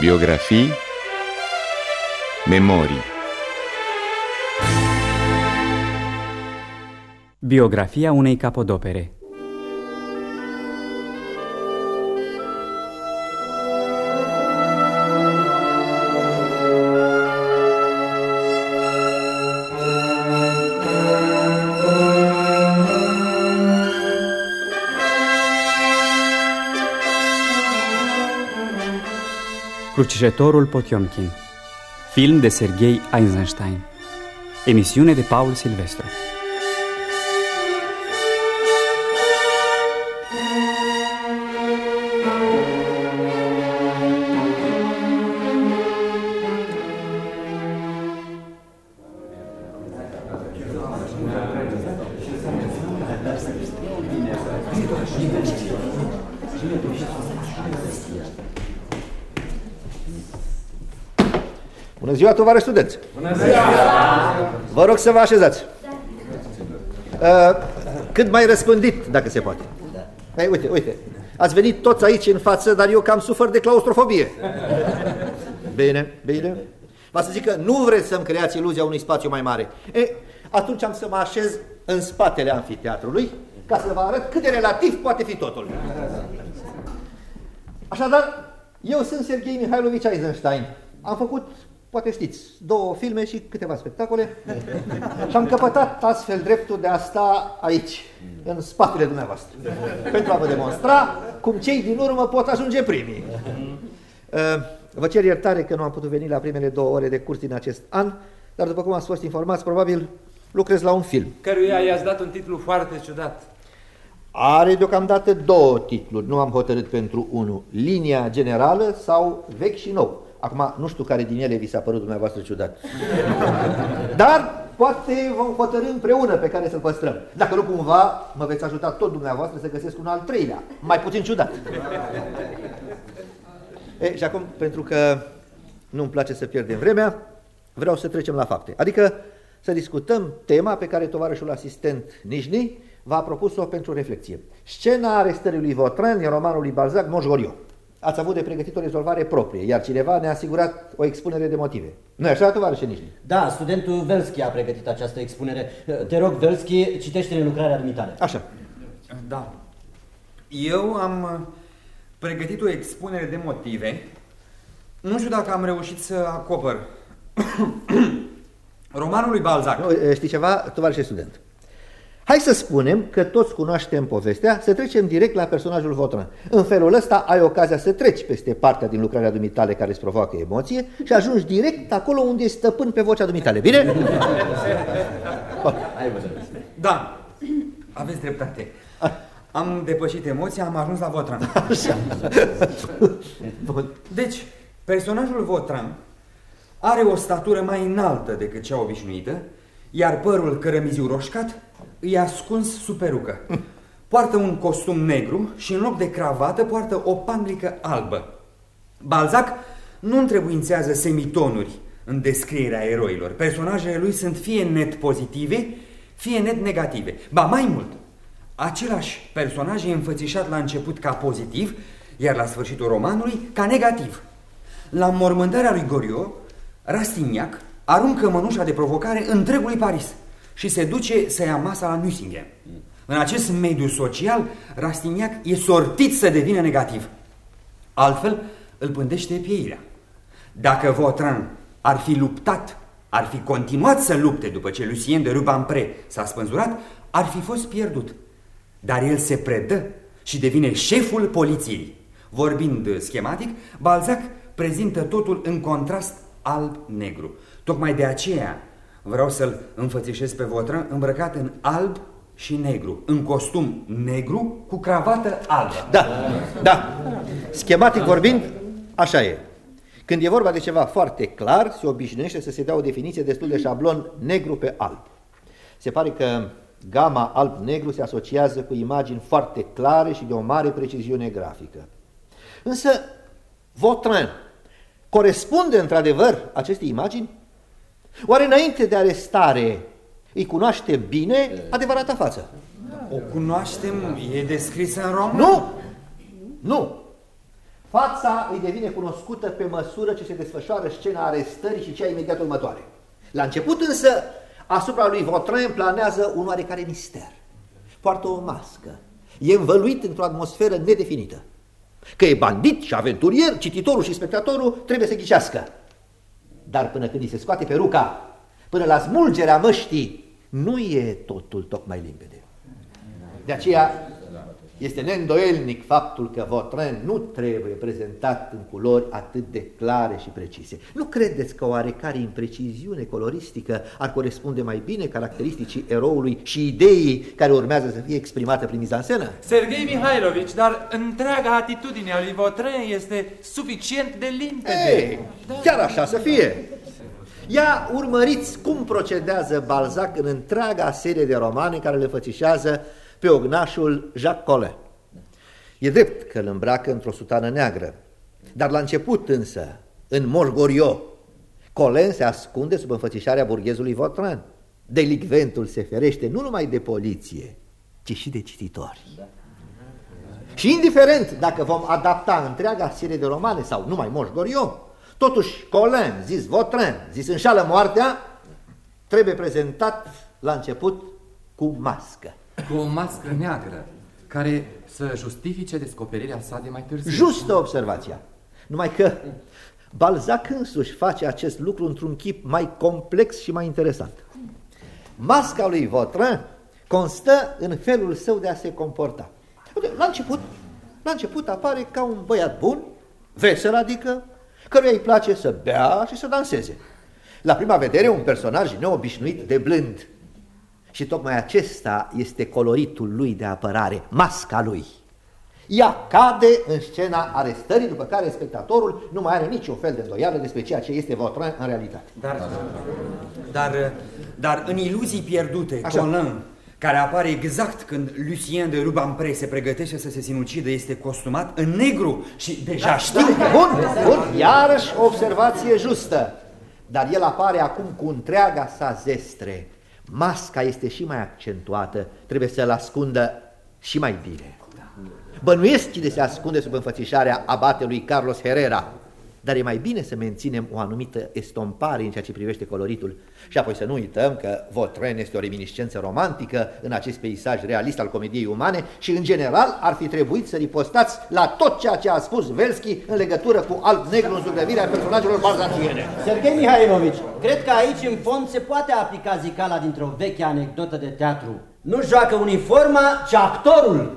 Biografii Memorii Biografia unei capodopere Crucișătorul Potiomkin Film de Sergei Eisenstein. Emisiune de Paul Silvestru tovarăși studenți! Bună ziua! Vă rog să vă așezați. Uh, cât mai răspândit, dacă se poate. Da. Ei, uite, uite, ați venit toți aici în față, dar eu cam sufăr de claustrofobie. Bine, bine. Va să zic că nu vreți să-mi creați iluzia unui spațiu mai mare. E, atunci am să mă așez în spatele anfiteatrului, ca să vă arăt cât de relativ poate fi totul. Așadar, eu sunt Sergei Mihailovici Eisenstein. Am făcut poate știți, două filme și câteva spectacole și am căpătat astfel dreptul de a sta aici, în spatele dumneavoastră, pentru a vă demonstra cum cei din urmă pot ajunge primii. Uh, vă cer iertare că nu am putut veni la primele două ore de curs din acest an, dar după cum ați fost informați, probabil lucrez la un film. Căruia i-ați dat un titlu foarte ciudat. Are deocamdată două titluri, nu am hotărât pentru unul, Linia Generală sau Vechi și Nou. Acum, nu știu care din ele vi s-a părut dumneavoastră ciudat. Dar poate vom hotărâ împreună pe care să-l păstrăm. Dacă nu cumva, mă veți ajuta tot dumneavoastră să găsesc un al treilea, mai puțin ciudat. E, și acum, pentru că nu-mi place să pierdem vremea, vreau să trecem la fapte. Adică să discutăm tema pe care tovarășul asistent Nijni v-a propus-o pentru reflexie. Scena arestării lui Vautrin din romanul lui Balzac, Moșgoriu ați avut de pregătit o rezolvare proprie, iar cineva ne-a asigurat o expunere de motive. Nu așa, tovarășe Nișni? Da, studentul Velski a pregătit această expunere. Te rog, Velski, citește-ne lucrarea dumitare. Așa. Da. Eu am pregătit o expunere de motive. Nu știu dacă am reușit să acopăr romanul lui Balzac. Nu, știi ceva, tovarășe student? Hai să spunem că toți cunoaștem povestea, să trecem direct la personajul Votran. În felul ăsta ai ocazia să treci peste partea din lucrarea dumitale care îți provoacă emoție și ajungi direct acolo unde e stăpân pe vocea dumitale. Bine? Da, aveți dreptate. Am depășit emoția, am ajuns la Votran. Deci, personajul Votran are o statură mai înaltă decât cea obișnuită, iar părul cărămiziu roșcat îi ascuns sub perucă. Poartă un costum negru și în loc de cravată poartă o panglică albă. Balzac nu întrebuințează semitonuri în descrierea eroilor. Personajele lui sunt fie net pozitive, fie net negative. Ba mai mult, același personaj e înfățișat la început ca pozitiv, iar la sfârșitul romanului ca negativ. La mormântarea lui Goriot, Rastignac aruncă mănușa de provocare întregului Paris și se duce să ia masa la Nüsingen. În acest mediu social, Rastignac e sortit să devină negativ. Altfel, îl pândește pieirea. Dacă Vautrin ar fi luptat, ar fi continuat să lupte după ce Lucien de Rubempre s-a spânzurat, ar fi fost pierdut. Dar el se predă și devine șeful poliției. Vorbind schematic, Balzac prezintă totul în contrast alb-negru. Tocmai de aceea vreau să-l înfățișez pe Votran îmbrăcat în alb și negru, în costum negru cu cravată albă. Da, da. Schematic vorbind, așa e. Când e vorba de ceva foarte clar, se obișnuiește să se dea o definiție destul de șablon negru pe alb. Se pare că gama alb-negru se asociază cu imagini foarte clare și de o mare preciziune grafică. Însă, Vautrin corespunde într-adevăr acestei imagini? Oare înainte de arestare îi cunoaște bine adevărata față? O cunoaștem, e descrisă în roman? Nu! Nu! Fața îi devine cunoscută pe măsură ce se desfășoară scena arestării și cea imediat următoare. La început însă, asupra lui Vautrin planează un oarecare mister. Poartă o mască, e învăluit într-o atmosferă nedefinită. Că e bandit și aventurier, cititorul și spectatorul trebuie să ghicească. Dar până când îi se scoate peruca, până la smulgerea măștii, nu e totul tocmai limpede. De aceea este neîndoielnic faptul că Vautrin nu trebuie prezentat în culori atât de clare și precise. Nu credeți că oarecare impreciziune coloristică ar corespunde mai bine caracteristicii eroului și ideii care urmează să fie exprimată prin mizanscenă? Sergei Mihailovici, dar întreaga atitudine a lui Vautrin este suficient de limpede. Ei, chiar așa să fie. Ia urmăriți cum procedează Balzac în întreaga serie de romane care le fățișează pe ognașul Jacques Collin. E drept că îl îmbracă într-o sutană neagră, dar la început însă, în Moșgorio, Colin se ascunde sub înfățișarea burghezului Vautrin. Delicventul se ferește nu numai de poliție, ci și de cititori. Și indiferent dacă vom adapta întreaga serie de romane sau numai Moș Goriot, totuși Colin, zis Vautrin, zis înșală moartea, trebuie prezentat la început cu mască. Cu o mască neagră, care să justifice descoperirea sa de mai târziu. Justă observația. Numai că Balzac însuși face acest lucru într-un chip mai complex și mai interesant. Masca lui Vautrin constă în felul său de a se comporta. La început, la început apare ca un băiat bun, vesel adică, căruia îi place să bea și să danseze. La prima vedere, un personaj neobișnuit de blând, și tocmai acesta este coloritul lui de apărare, masca lui. Ea cade în scena arestării, după care spectatorul nu mai are niciun fel de îndoială despre ceea ce este Vautrin în realitate. Dar, dar, dar în iluzii pierdute, Așa. Colin, care apare exact când Lucien de Rubempre se pregătește să se sinucidă, este costumat în negru și deja da, știu. Da, bun, bun, iarăși o observație justă. Dar el apare acum cu întreaga sa zestre masca este și mai accentuată, trebuie să-l ascundă și mai bine. Bănuiesc cine se ascunde sub înfățișarea abatelui Carlos Herrera, dar e mai bine să menținem o anumită estompare în ceea ce privește coloritul și apoi să nu uităm că Vautrin este o reminiscență romantică în acest peisaj realist al comediei umane și în general ar fi trebuit să ripostați la tot ceea ce a spus Velski în legătură cu alb-negru în zugrăvirea personajelor balzaciene. Sergei Mihailovici, cred că aici în fond se poate aplica zicala dintr-o veche anecdotă de teatru. Nu joacă uniforma, ci actorul.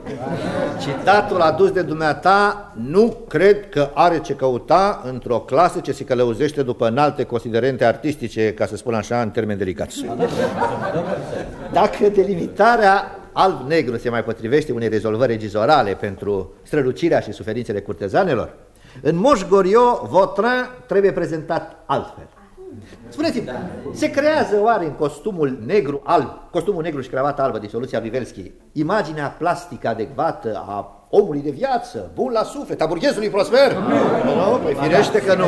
Citatul adus de dumneata nu cred că are ce căuta într-o clasă ce se călăuzește după înalte considerente artistice, ca să spun așa, în termeni delicați. Dacă delimitarea alb-negru se mai potrivește unei rezolvări regizorale pentru strălucirea și suferințele curtezanelor, în Moș Gorio, Vautrin trebuie prezentat altfel. Spuneți-mi, se creează oare în costumul negru alb, costumul negru și cravata albă de soluția Vivelski, imaginea plastică adecvată a omului de viață, bun la suflet, a burghezului prosper? Nu, nu, păi firește că nu.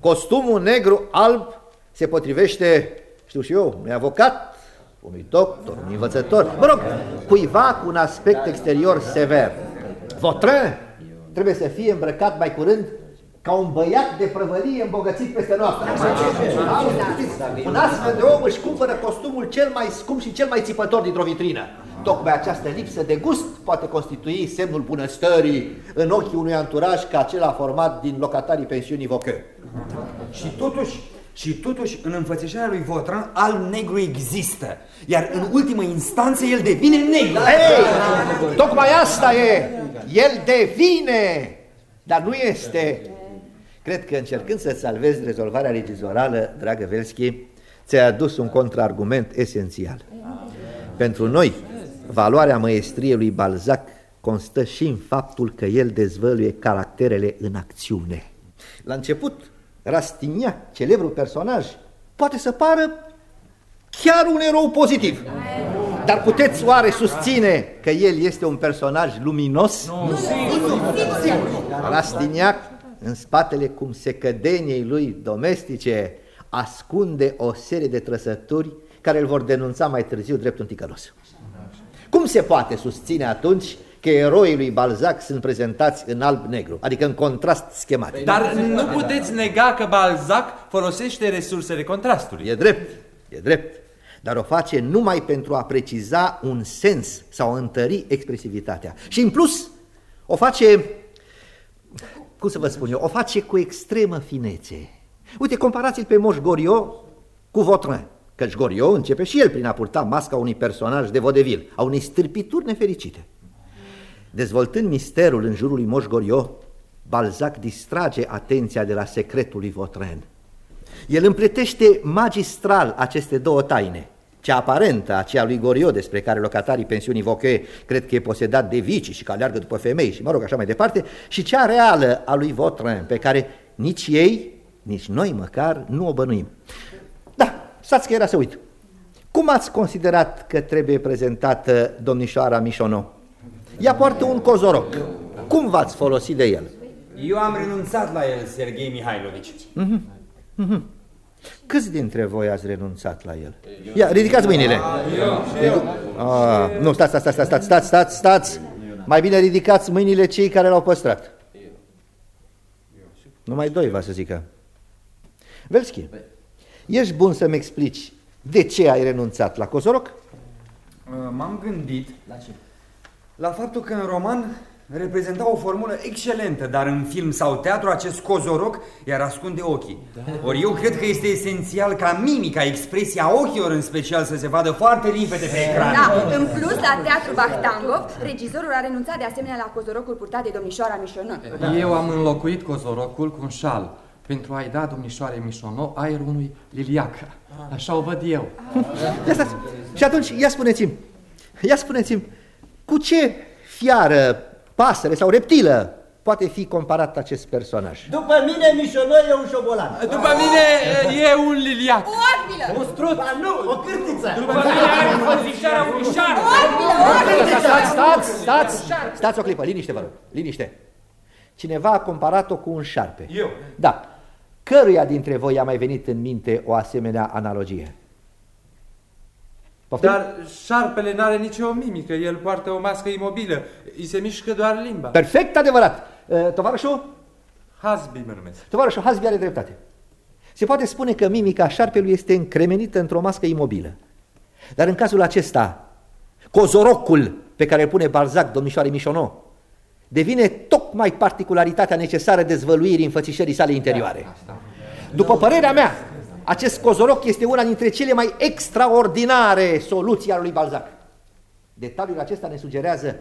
Costumul negru alb se potrivește, știu și eu, unui avocat, unui doctor, unui învățător, mă rog, cuiva cu un aspect exterior sever. Vautrin trebuie să fie îmbrăcat mai curând ca un băiat de prăvălie îmbogățit peste noastră. Un astfel de om își cumpără costumul cel mai scump și cel mai țipător dintr-o vitrină. Tocmai această lipsă de gust poate constitui semnul bunăstării în ochii unui anturaj ca acela format din locatarii pensiunii Vocă. Și totuși, și totuși, în înfățișarea lui Votran, al-negru există, iar în ultimă instanță el devine negru. Ei, tocmai asta e! El devine, dar nu este Cred că încercând să salvezi rezolvarea regizorală, dragă Velski, ți-ai adus un contraargument esențial. Pentru noi, valoarea măestriei lui Balzac constă și în faptul că el dezvăluie caracterele în acțiune. La început, Rastignac, celebrul personaj, poate să pară chiar un erou pozitiv. Dar puteți oare susține că el este un personaj luminos? Nu, Rastignac în spatele cum secădeniei lui domestice, ascunde o serie de trăsături care îl vor denunța mai târziu drept un ticălos. Cum se poate susține atunci că eroii lui Balzac sunt prezentați în alb-negru, adică în contrast schematic. Dar nu puteți nega că Balzac folosește resursele contrastului. E drept, e drept, dar o face numai pentru a preciza un sens sau a întări expresivitatea. Și în plus o face, cum să vă spun eu, o face cu extremă finețe. Uite, comparați-l pe Moș Goriot cu Vautrin, căci Goriot începe și el prin a purta masca unui personaj de vodevil, a unei stârpituri nefericite. Dezvoltând misterul în jurul lui Moș Goriot, Balzac distrage atenția de la secretul lui Vautrin. El împletește magistral aceste două taine, cea aparentă, aceea lui Goriot, despre care locatarii pensiunii Voche cred că e posedat de vicii și că aleargă după femei și mă rog așa mai departe, și cea reală a lui Vautrin, pe care nici ei, nici noi măcar, nu o bănuim. Da, stați că era să uit. Cum ați considerat că trebuie prezentată domnișoara Mișono? Ea poartă un cozoroc. Cum v-ați folosit de el? Eu am renunțat la el, Sergei Mihailovici. Mm -hmm. Mm -hmm. Câți dintre voi ați renunțat la el? Ia, ridicați mâinile. Eu, Ah, nu, stați, stați, stați, stați, stați, stați, stați. Mai bine ridicați mâinile cei care l-au păstrat. Numai doi, va să zică. Velski, ești bun să-mi explici de ce ai renunțat la Cozoroc? Uh, M-am gândit la, ce? la faptul că în roman reprezenta o formulă excelentă, dar în film sau teatru acest cozoroc iar ascunde ochii. Da. Ori eu cred că este esențial ca mimica, expresia ochilor în special să se vadă foarte limpede pe ecran. Da, în plus, la teatru Vahtangov, regizorul a renunțat de asemenea la cozorocul purtat de domnișoara Mișonon. Da. Eu am înlocuit cozorocul cu un șal pentru a-i da domnișoare Mișono aerul unui liliac. Așa o văd eu. Ia stați. Și atunci, ia spuneți-mi, ia spuneți-mi, cu ce fiară pasăre sau reptilă poate fi comparat acest personaj? După mine, Mișonoi e un șobolan. După mine e un liliac. O arbilă! Un strut. Ba nu, o cârtiță. După mine are înfățișarea unui șar. O arbilă! O arbilă! Stați, stați, stați, stați o clipă, liniște vă rog, liniște. Cineva a comparat-o cu un șarpe. Eu. Da. Căruia dintre voi a mai venit în minte o asemenea analogie? Poftim? Dar șarpele n-are nicio mimică, el poartă o mască imobilă, îi se mișcă doar limba. Perfect adevărat. Uh, Tovarășul? Hasbi mă numesc. Tovarășul Hasbi are dreptate. Se poate spune că mimica șarpelui este încremenită într-o mască imobilă. Dar în cazul acesta, cozorocul pe care îl pune Balzac, domnișoare Mișono, devine tocmai particularitatea necesară dezvăluirii înfățișării sale interioare. După părerea mea, acest cozoroc este una dintre cele mai extraordinare soluții ale lui Balzac. Detaliul acesta ne sugerează,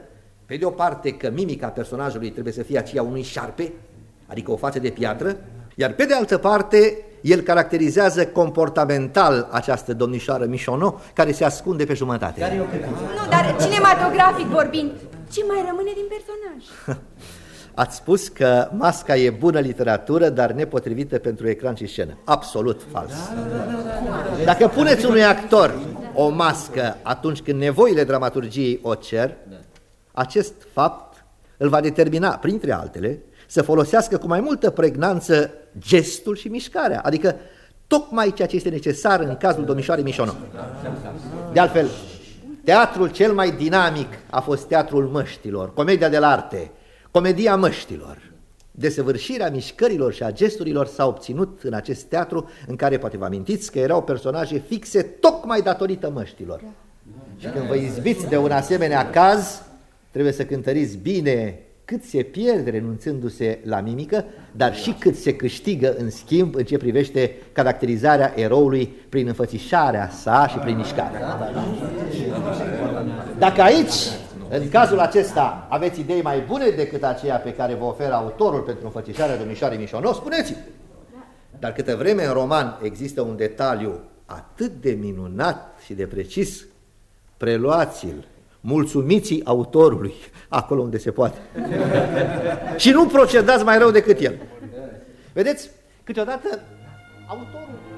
pe de o parte, că mimica personajului trebuie să fie aceea unui șarpe, adică o față de piatră, iar pe de altă parte, el caracterizează comportamental această domnișoară Mișono, care se ascunde pe jumătate. Nu, dar cinematografic vorbind, ce mai rămâne din personaj? Ați spus că masca e bună literatură, dar nepotrivită pentru ecran și scenă. Absolut fals. Dacă puneți unui actor o mască atunci când nevoile dramaturgiei o cer, acest fapt îl va determina, printre altele, să folosească cu mai multă pregnanță gestul și mișcarea, adică tocmai ceea ce este necesar în cazul domnișoarei Mișono. De altfel, teatrul cel mai dinamic a fost teatrul măștilor, comedia de la arte, Comedia măștilor. Desăvârșirea mișcărilor și a gesturilor s-a obținut în acest teatru în care, poate vă amintiți, că erau personaje fixe tocmai datorită măștilor. Și când vă izbiți de un asemenea caz, trebuie să cântăriți bine cât se pierde renunțându-se la mimică, dar și cât se câștigă în schimb în ce privește caracterizarea eroului prin înfățișarea sa și prin mișcarea. Dacă aici în cazul acesta aveți idei mai bune decât aceea pe care vă oferă autorul pentru înfățișarea domnișoarei Mișonos, spuneți Dar câtă vreme în roman există un detaliu atât de minunat și de precis, preluați-l, mulțumiți autorului acolo unde se poate. și nu procedați mai rău decât el. Vedeți, câteodată autorul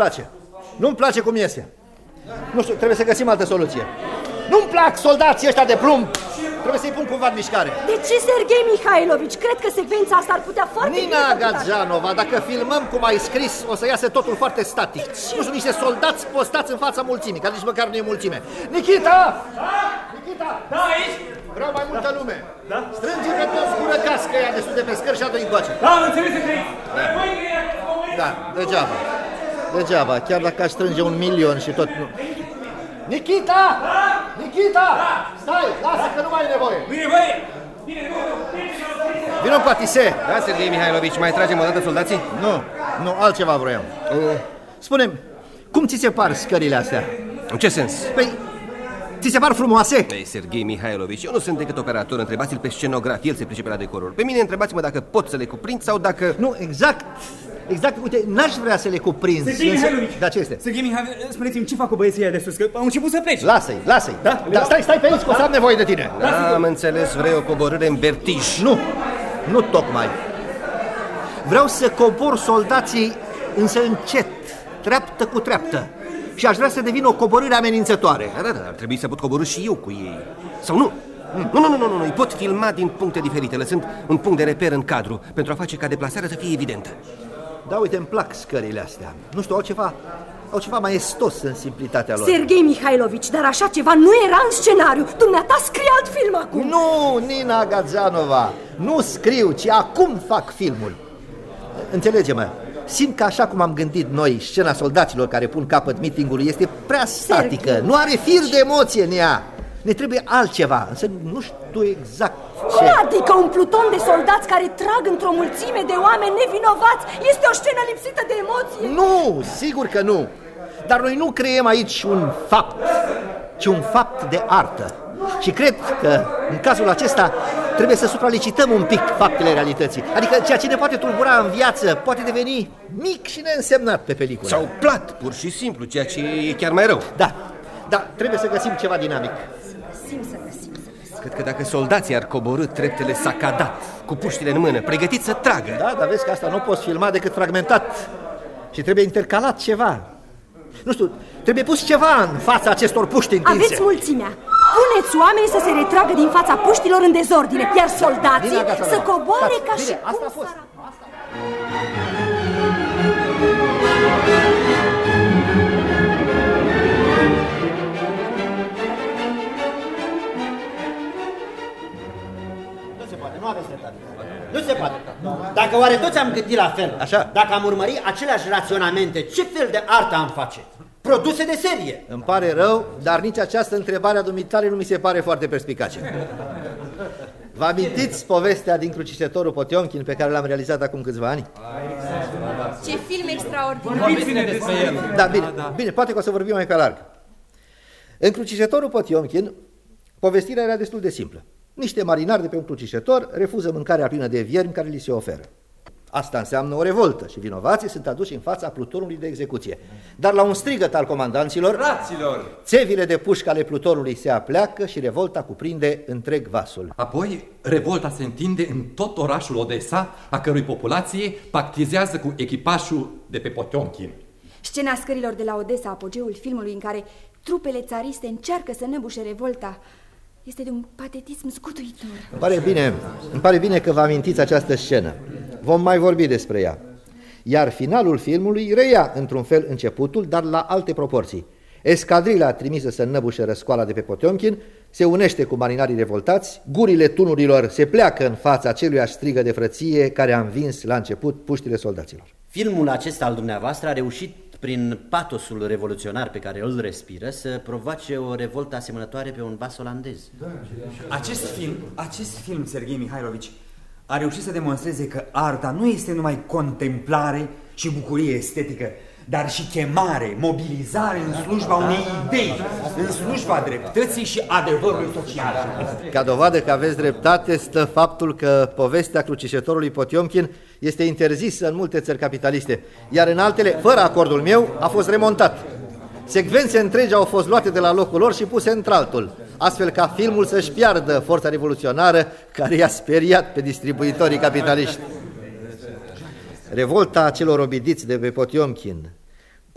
place. Nu-mi place cum iese. Nu știu, trebuie să găsim altă soluție. Nu-mi plac soldații ăștia de plumb. Trebuie să-i pun cumva în mișcare. De ce, Sergei Mihailovici? Cred că secvența asta ar putea foarte Nina bine Gadjanova, dacă filmăm cum ai scris, o să iasă totul foarte static. Nu știu, niște soldați postați în fața mulțimii, care nici măcar nu e mulțime. Nikita! Nikita! Da, aici? Vreau mai multă lume. Da? Strânge-te toți gură cască ea de sus de pe scări și adu încoace. Da, am înțeles că Da, degeaba. Degeaba, chiar dacă aș strânge un milion și tot nu. Nikita! Nikita! Stai, lasă că nu mai e nevoie. Bine, băi! Vino cu Atise. Da, Sergei Mihailovici, mai tragem o dată soldații? Nu, nu, altceva vroiam. Spune cum ți se par scările astea? În ce sens? Păi, ți se par frumoase? Ei, Sergei Mihailovici, eu nu sunt decât operator, întrebați-l pe scenograf, el se pricepe la decoruri. Pe mine întrebați-mă dacă pot să le cuprind sau dacă... Nu, exact, exact, uite, n-aș vrea să le cuprind. Sergei Mihailovici! Da, ce este? Sergei Mihailovici, spuneți-mi ce fac cu băieții ăia de sus, că au început să plece. Lasă-i, lasă-i. Da? da? Stai, stai pe aici, că o să am nevoie de tine. Da, am înțeles, vrei o coborâre în vertij. Nu, nu tocmai. Vreau să cobor soldații, însă încet, treaptă cu treaptă. Și aș vrea să devină o coborâre amenințătoare. Da, da, da, ar trebui să pot coborâ și eu cu ei. Sau nu? Nu, nu, nu, nu, nu, îi pot filma din puncte diferite, lăsând un punct de reper în cadru, pentru a face ca deplasarea să fie evidentă. Da, uite, îmi plac scările astea. Nu știu, au ceva, au ceva maestos în simplitatea lor. Sergei Mihailovici, dar așa ceva nu era în scenariu. Dumneata scrie alt film acum. Nu, Nina Gazanova, nu scriu, ci acum fac filmul. Înțelege-mă, simt că așa cum am gândit noi, scena soldaților care pun capăt meetingului este prea statică, nu are fir de emoție în ea. Ne trebuie altceva, însă nu știu exact Cum adică un pluton de soldați care trag într-o mulțime de oameni nevinovați? Este o scenă lipsită de emoție? Nu, sigur că nu. Dar noi nu creăm aici un fapt, ci un fapt de artă. Și cred că, în cazul acesta, trebuie să supralicităm un pic faptele realității. Adică ceea ce ne poate tulbura în viață poate deveni mic și neînsemnat pe peliculă. Sau plat, pur și simplu, ceea ce e chiar mai rău. Da, da, trebuie să găsim ceva dinamic. Găsim să găsim, să găsim. Cred că dacă soldații ar coborâ treptele sacadat, cu puștile în mână, pregătiți să tragă. Da, dar vezi că asta nu poți filma decât fragmentat. Și trebuie intercalat ceva. Nu știu, trebuie pus ceva în fața acestor puști întinse. Aveți mulțimea. Puneți oamenii să se retragă din fața puștilor în dezordine, iar soldații Bine, gata, să da. coboare Stați, ca bine, și asta cum a fost. s-ar- Nu se poate, nu aveți dreptate. Nu se poate. Dacă oare toți am gândit la fel, Așa. dacă am urmărit aceleași raționamente, ce fel de artă am face? Produse de serie. Îmi pare rău, dar nici această întrebare a dumitare nu mi se pare foarte perspicace. Vă amintiți povestea din Crucișătorul Potionkin pe care l-am realizat acum câțiva ani? Ce film extraordinar! Vorbiți-ne despre el. Da, bine, bine, poate că o să vorbim mai pe larg. În Crucișătorul Potionkin, povestirea era destul de simplă. Niște marinari de pe un crucișător refuză mâncarea plină de viermi care li se oferă. Asta înseamnă o revoltă și vinovații sunt aduși în fața plutonului de execuție. Dar la un strigăt al comandanților, Fraților! țevile de pușcă ale plutonului se apleacă și revolta cuprinde întreg vasul. Apoi, revolta se întinde în tot orașul Odessa, a cărui populație pactizează cu echipajul de pe Potionkin. Scena scărilor de la Odessa, apogeul filmului în care trupele țariste încearcă să năbușe revolta, este de un patetism scutuitor. Îmi pare bine, îmi pare bine că vă amintiți această scenă. Vom mai vorbi despre ea. Iar finalul filmului reia într-un fel începutul, dar la alte proporții. Escadrila trimisă să înnăbușe răscoala de pe Potionkin se unește cu marinarii revoltați, gurile tunurilor se pleacă în fața celui strigă de frăție care a învins la început puștile soldaților. Filmul acesta al dumneavoastră a reușit prin patosul revoluționar pe care îl respiră să provoace o revoltă asemănătoare pe un vas olandez. Acest film, acest film, Sergei Mihailovici, a reușit să demonstreze că arta nu este numai contemplare și bucurie estetică, dar și chemare, mobilizare în slujba unei idei, în slujba dreptății și adevărului social. Ca dovadă că aveți dreptate stă faptul că povestea crucișătorului Potiomkin este interzisă în multe țări capitaliste, iar în altele, fără acordul meu, a fost remontat. Secvențe întregi au fost luate de la locul lor și puse într-altul, astfel ca filmul să-și piardă forța revoluționară care i-a speriat pe distribuitorii capitaliști. Revolta celor obidiți de pe Potiomkin,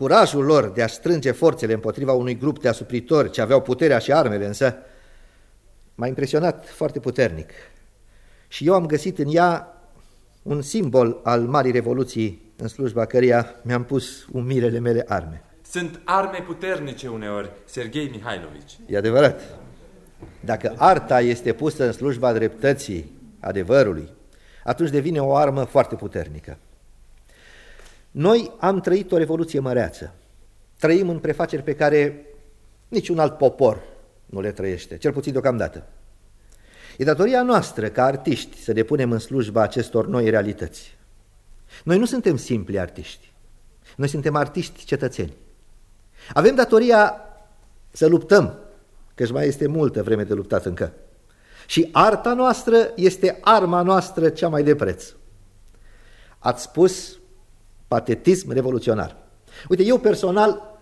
curajul lor de a strânge forțele împotriva unui grup de asupritori ce aveau puterea și armele însă, m-a impresionat foarte puternic. Și eu am găsit în ea un simbol al Marii Revoluții în slujba căreia mi-am pus umirele mele arme. Sunt arme puternice uneori, Sergei Mihailovici. E adevărat. Dacă arta este pusă în slujba dreptății, adevărului, atunci devine o armă foarte puternică. Noi am trăit o revoluție măreață. Trăim în prefaceri pe care niciun alt popor nu le trăiește, cel puțin deocamdată. E datoria noastră, ca artiști, să ne punem în slujba acestor noi realități. Noi nu suntem simpli artiști. Noi suntem artiști cetățeni. Avem datoria să luptăm, căci mai este multă vreme de luptat încă. Și arta noastră este arma noastră cea mai de preț. Ați spus patetism revoluționar. Uite, eu personal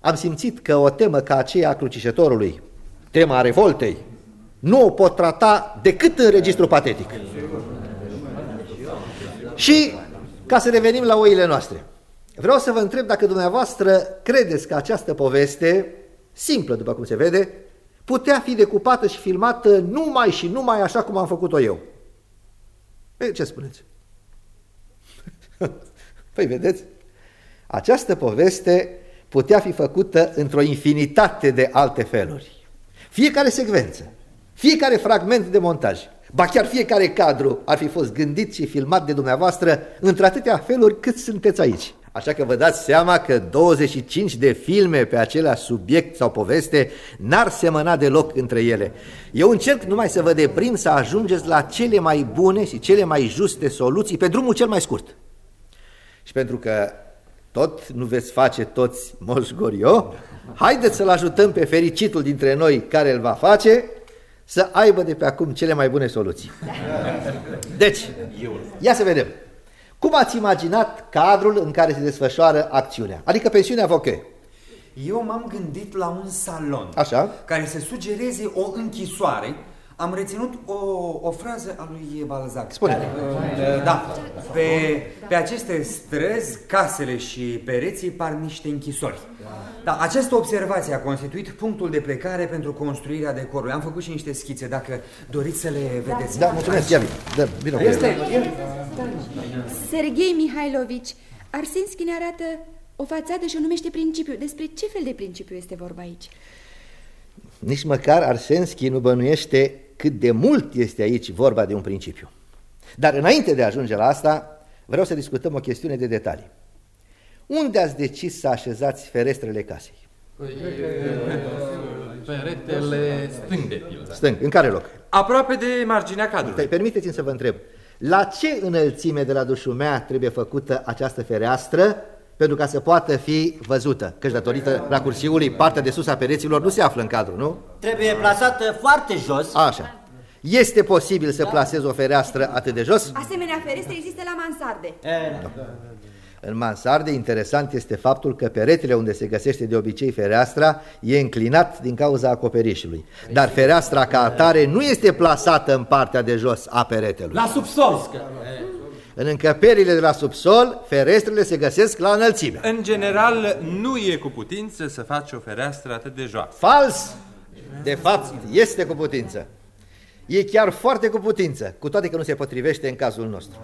am simțit că o temă ca aceea a crucișătorului, tema revoltei, nu o pot trata decât în registru patetic. Și ca să revenim la oile noastre, vreau să vă întreb dacă dumneavoastră credeți că această poveste, simplă după cum se vede, putea fi decupată și filmată numai și numai așa cum am făcut-o eu. E, ce spuneți? păi vedeți, această poveste putea fi făcută într-o infinitate de alte feluri. Fiecare secvență, fiecare fragment de montaj, ba chiar fiecare cadru ar fi fost gândit și filmat de dumneavoastră într-atâtea feluri cât sunteți aici. Așa că vă dați seama că 25 de filme pe același subiect sau poveste n-ar semăna deloc între ele. Eu încerc numai să vă deprind să ajungeți la cele mai bune și cele mai juste soluții pe drumul cel mai scurt. Și pentru că tot nu veți face toți Moș Gorio, haideți să-l ajutăm pe fericitul dintre noi care îl va face să aibă de pe acum cele mai bune soluții. Deci, ia să vedem. Cum ați imaginat cadrul în care se desfășoară acțiunea? Adică pensiunea Voche. Eu m-am gândit la un salon Așa. care să sugereze o închisoare am reținut o, o frază a lui Balzac. Spune. Uh, da. Pe, pe aceste străzi, casele și pereții par niște închisori. Da, această observație a constituit punctul de plecare pentru construirea decorului. Am făcut și niște schițe, dacă doriți să le vedeți. Da, mulțumesc, ia Da, bine, este, Sergei Mihailovici, Arsenski ne arată o fațadă și o numește principiu. Despre ce fel de principiu este vorba aici? Nici măcar Arsenski nu bănuiește cât de mult este aici vorba de un principiu. Dar înainte de a ajunge la asta, vreau să discutăm o chestiune de detalii. Unde ați decis să așezați ferestrele casei? Păi, peretele stâng de pildă. Stâng, în care loc? Aproape de marginea cadrului. Permiteți-mi să vă întreb, la ce înălțime de la dușumea trebuie făcută această fereastră pentru ca să poată fi văzută, căci datorită racursiului, partea de sus a pereților nu se află în cadru, nu? Trebuie plasată foarte jos. Așa. Este posibil să plasez o fereastră atât de jos? Asemenea ferestre există la mansarde. E, În mansarde, interesant este faptul că peretele unde se găsește de obicei fereastra e înclinat din cauza acoperișului. Dar fereastra ca atare nu este plasată în partea de jos a peretelui. La subsol. În încăperile de la subsol, ferestrele se găsesc la înălțime. În general, nu e cu putință să faci o fereastră atât de joasă. Fals! De fapt, este cu putință. E chiar foarte cu putință, cu toate că nu se potrivește în cazul nostru.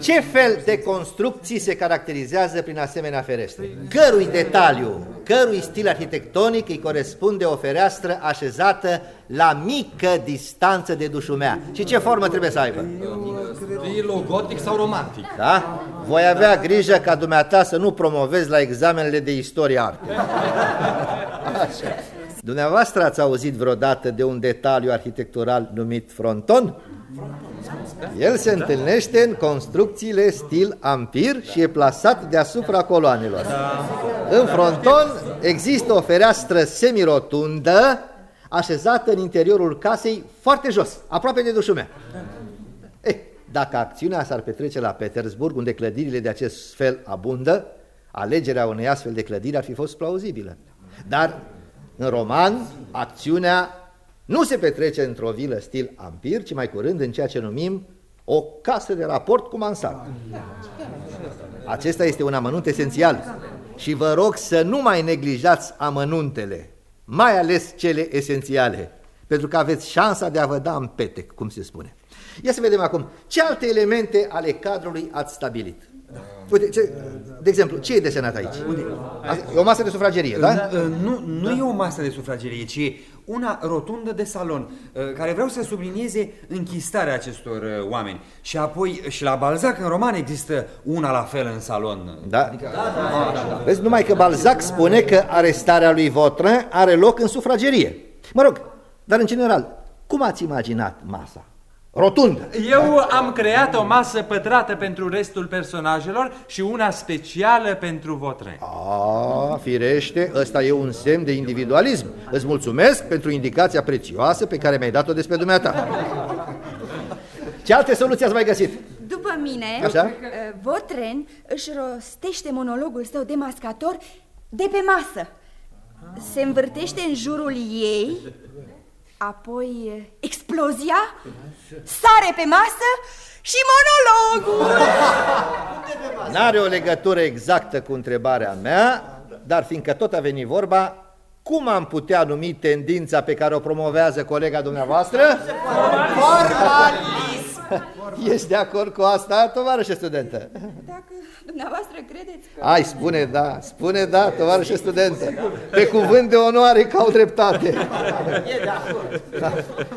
Ce fel de construcții se caracterizează prin asemenea ferestre? Cărui detaliu, cărui stil arhitectonic îi corespunde o fereastră așezată la mică distanță de dușumea? Și ce formă trebuie să aibă? Stilul gotic sau romantic? Da? Voi avea grijă ca dumneata să nu promovezi la examenele de istorie arte. Așa. Dumneavoastră ați auzit vreodată de un detaliu arhitectural numit fronton? El se întâlnește în construcțiile stil ampir și e plasat deasupra coloanelor. În fronton există o fereastră semirotundă așezată în interiorul casei foarte jos, aproape de dușumea. Eh, dacă acțiunea s-ar petrece la Petersburg, unde clădirile de acest fel abundă, alegerea unei astfel de clădiri ar fi fost plauzibilă. Dar în roman, acțiunea nu se petrece într-o vilă stil ampir, ci mai curând în ceea ce numim o casă de raport cu mansardă. Acesta este un amănunt esențial. Și vă rog să nu mai neglijați amănuntele, mai ales cele esențiale, pentru că aveți șansa de a vă da în petec, cum se spune. Ia să vedem acum, ce alte elemente ale cadrului ați stabilit? Uite, ce, de exemplu, ce e desenat aici? E o masă de sufragerie, da? Nu, nu e o masă de sufragerie, ci una rotundă de salon, care vreau să sublinieze închistarea acestor oameni. Și apoi și la Balzac în roman există una la fel în salon. Da? Adică... da, da, da, da. Vezi, numai că Balzac spune că arestarea lui Vautrin are loc în sufragerie. Mă rog, dar în general, cum ați imaginat masa? Rotundă. Eu am creat o masă pătrată pentru restul personajelor și una specială pentru Votren. A, firește, ăsta e un semn de individualism. Îți mulțumesc pentru indicația prețioasă pe care mi-ai dat-o despre dumneata. Ce alte soluții ați mai găsit? După mine, Așa? Uh, Votren își rostește monologul său demascator de pe masă. Se învârtește în jurul ei Apoi explozia, sare pe masă și monologul. N-are o legătură exactă cu întrebarea mea, dar fiindcă tot a venit vorba, cum am putea numi tendința pe care o promovează colega dumneavoastră? Formalism! Ești de acord cu asta, tovarășe studentă? Dacă dumneavoastră credeți că... Ai, spune da, spune da, tovarășe studentă. Pe cuvânt de onoare ca o dreptate. E de acord. Da,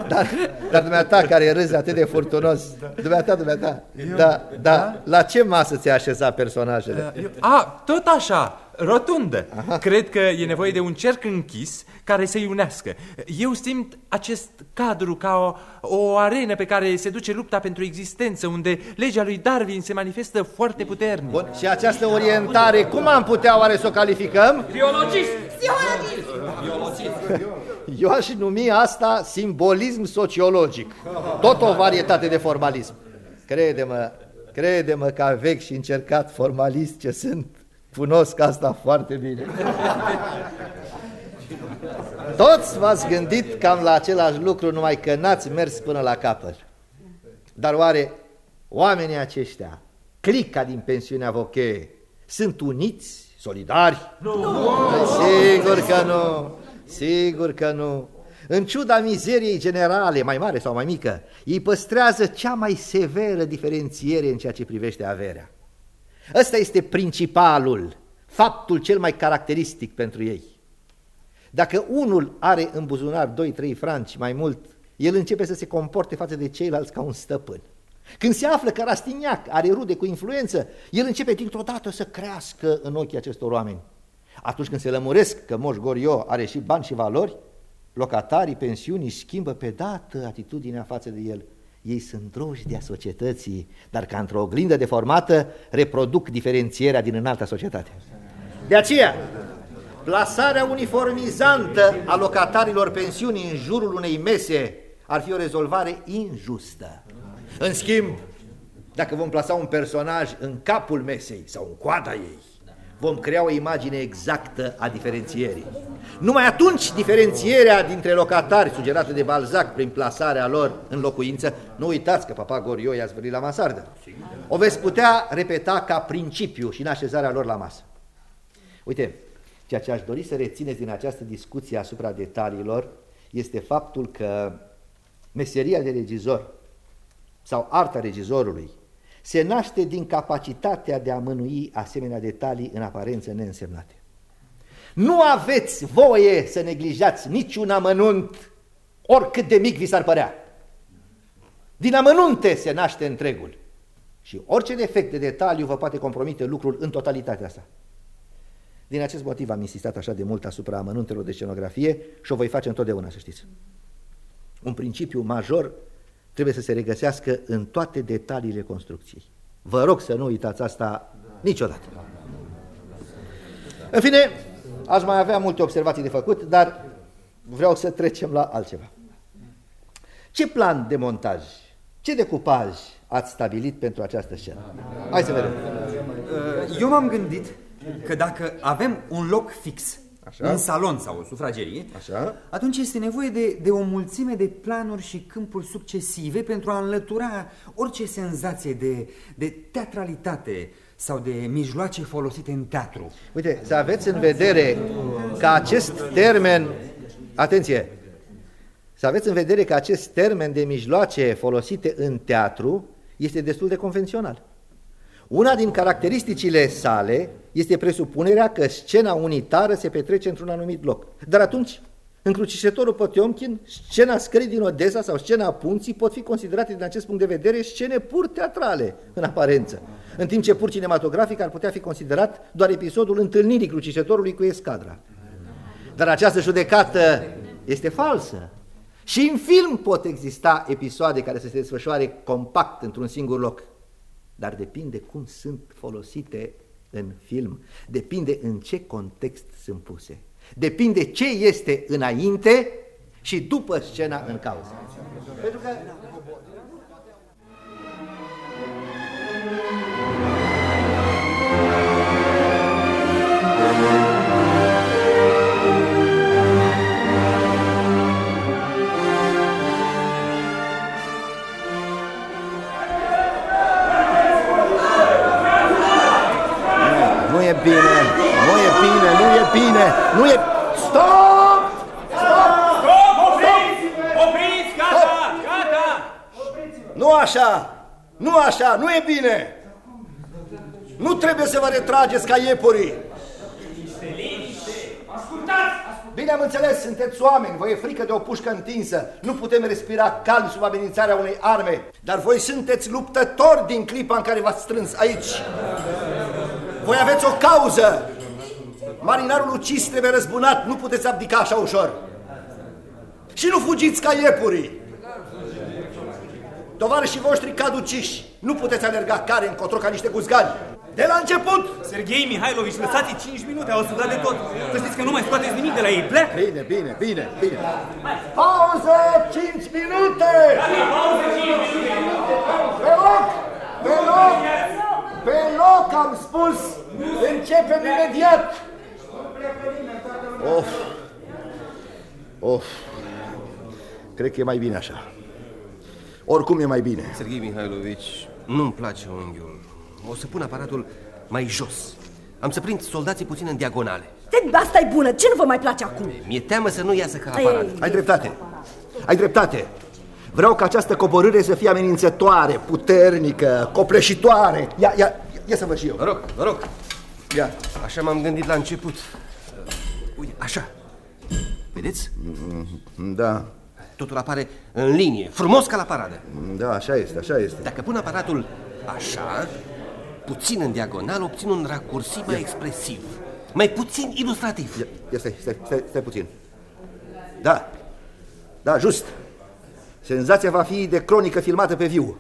dar, dar dumneata care râzi atât de furtunos, dumneata, dumneata, da, da, la ce masă ți-a așezat personajele? A, tot așa, rotundă. Aha. Cred că e nevoie de un cerc închis care să-i unească. Eu simt acest cadru ca o, o arenă pe care se duce lupta pentru existență, unde legea lui Darwin se manifestă foarte puternic. Bun, și această orientare, cum am putea oare să o calificăm? Biologist! Biologist! Eu aș numi asta simbolism sociologic. Tot o varietate de formalism. Crede-mă, crede-mă că vechi și încercat formalist ce sunt, cunosc asta foarte bine. Toți v-ați gândit cam la același lucru, numai că n-ați mers până la capăt. Dar oare oamenii aceștia, clica din pensiunea Voche, sunt uniți, solidari? Nu! Sigur că nu, sigur că nu. În ciuda mizeriei generale, mai mare sau mai mică, ei păstrează cea mai severă diferențiere în ceea ce privește averea. Ăsta este principalul, faptul cel mai caracteristic pentru ei. Dacă unul are în buzunar 2-3 franci mai mult, el începe să se comporte față de ceilalți ca un stăpân. Când se află că Rastignac are rude cu influență, el începe dintr-o dată să crească în ochii acestor oameni. Atunci când se lămuresc că Moș Gorio are și bani și valori, locatarii pensiunii schimbă pe dată atitudinea față de el. Ei sunt droși de a societății, dar ca într-o oglindă deformată reproduc diferențierea din înalta societate. De aceea, plasarea uniformizantă a locatarilor pensiunii în jurul unei mese ar fi o rezolvare injustă. În schimb, dacă vom plasa un personaj în capul mesei sau în coada ei, vom crea o imagine exactă a diferențierii. Numai atunci diferențierea dintre locatari sugerată de Balzac prin plasarea lor în locuință, nu uitați că papa Gorio i-a zvârlit la masardă, o veți putea repeta ca principiu și în așezarea lor la masă. Uite, ceea ce aș dori să rețineți din această discuție asupra detaliilor este faptul că meseria de regizor sau arta regizorului se naște din capacitatea de a mânui asemenea detalii în aparență neînsemnate. Nu aveți voie să neglijați niciun amănunt, oricât de mic vi s-ar părea. Din amănunte se naște întregul. Și orice defect de detaliu vă poate compromite lucrul în totalitatea sa. Din acest motiv am insistat așa de mult asupra amănuntelor de scenografie și o voi face întotdeauna, să știți. Un principiu major trebuie să se regăsească în toate detaliile construcției. Vă rog să nu uitați asta niciodată. În fine, aș mai avea multe observații de făcut, dar vreau să trecem la altceva. Ce plan de montaj, ce decupaj ați stabilit pentru această scenă? Hai să vedem. Eu m-am gândit că dacă avem un loc fix Așa. în salon sau o sufragerie, Așa. atunci este nevoie de, de o mulțime de planuri și câmpuri succesive pentru a înlătura orice senzație de, de teatralitate sau de mijloace folosite în teatru. Uite, să aveți în vedere că acest termen, atenție, să aveți în vedere că acest termen de mijloace folosite în teatru este destul de convențional. Una din caracteristicile sale este presupunerea că scena unitară se petrece într-un anumit loc. Dar atunci, în Crucișătorul Potiomkin, scena scării din Odessa sau scena punții pot fi considerate din acest punct de vedere scene pur teatrale, în aparență, în timp ce pur cinematografic ar putea fi considerat doar episodul întâlnirii Crucișătorului cu escadra. Dar această judecată este falsă. Și în film pot exista episoade care să se desfășoare compact într-un singur loc, dar depinde cum sunt folosite în film, depinde în ce context sunt puse, depinde ce este înainte și după scena în cauză. Pentru că bine, nu e bine, nu e bine, nu e... Stop! Stop! Opriți! Opriți! Gata! Gata! Nu așa! Nu așa! Nu e bine! Nu trebuie să vă retrageți ca iepurii! Bine am înțeles, sunteți oameni, vă e frică de o pușcă întinsă, nu putem respira calm sub amenințarea unei arme, dar voi sunteți luptători din clipa în care v-ați strâns aici. Voi aveți o cauză. Marinarul ucis trebuie răzbunat, nu puteți abdica așa ușor. Și nu fugiți ca iepurii. Tovarășii voștri cad uciși. Nu puteți alerga care încotro ca niște guzgani. De la început! Serghei Mihailovici, lăsați 5 minute, au sudat de tot. Să știți că nu mai scoateți nimic de la ei, pleacă! Bine, bine, bine, bine. Pauză 5 minute! Pe loc! Pe loc! Pe loc am spus! Începem imediat! Of! Of! Cred că e mai bine așa. Oricum e mai bine. Serghei Mihailovici, nu-mi place unghiul. O să pun aparatul mai jos. Am să prind soldații puțin în diagonale. De asta e bună, ce nu vă mai place acum? Mi-e teamă să nu iasă ca Ei. aparat. Ai dreptate. Ai dreptate. Vreau ca această coborâre să fie amenințătoare, puternică, copleșitoare. Ia, ia, ia să văd și eu. Vă rog, vă rog. Ia. Așa m-am gândit la început. Uite, așa. Vedeți? Da, Totul apare în linie, frumos ca la paradă. da, așa este, așa este. Dacă pun aparatul așa, puțin în diagonal, obțin un racursiv mai expresiv. Mai puțin ilustrativ. Ia, ia stai, stai, stai, stai puțin. Da, da, just. Senzația va fi de cronică filmată pe viu.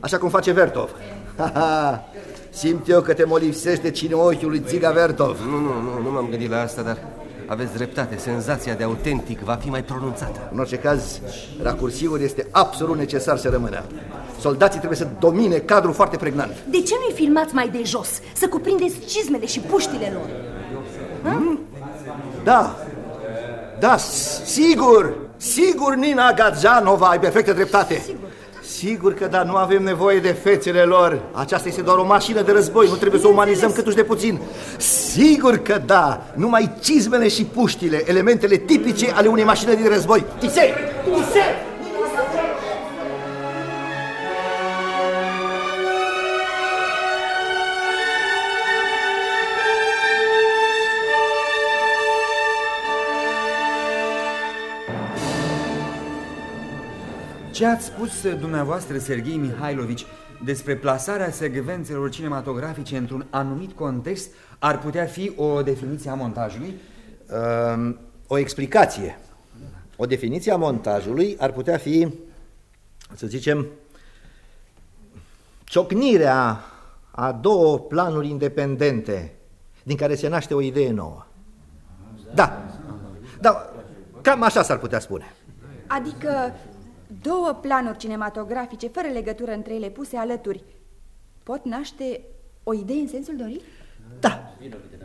Așa cum face Vertov. Ha, ha. Simt eu că te molipsești de cine ochiul lui Țiga Vertov. Nu, nu, nu, nu m-am gândit la asta, dar aveți dreptate. Senzația de autentic va fi mai pronunțată. În orice caz, racursivul este absolut necesar să rămână. Soldații trebuie să domine cadrul foarte pregnant. De ce nu-i filmați mai de jos? Să cuprindeți cizmele și puștile lor. Da, da, s- sigur, sigur, Nina Gadzanova, ai perfectă dreptate. Sigur. Sigur că da, nu avem nevoie de fețele lor. Aceasta este doar o mașină de război, nu trebuie să o umanizăm câtuși de puțin. Sigur că da, numai cizmele și puștile, elementele tipice ale unei mașini de război. Tise! Tise! Ce ați spus uh, dumneavoastră, Serghei Mihailovici, despre plasarea secvențelor cinematografice într-un anumit context ar putea fi o definiție a montajului? Um, o explicație. O definiție a montajului ar putea fi, să zicem, ciocnirea a două planuri independente din care se naște o idee nouă. Da, da, cam așa s-ar putea spune. Adică două planuri cinematografice fără legătură între ele puse alături pot naște o idee în sensul dorit? Da,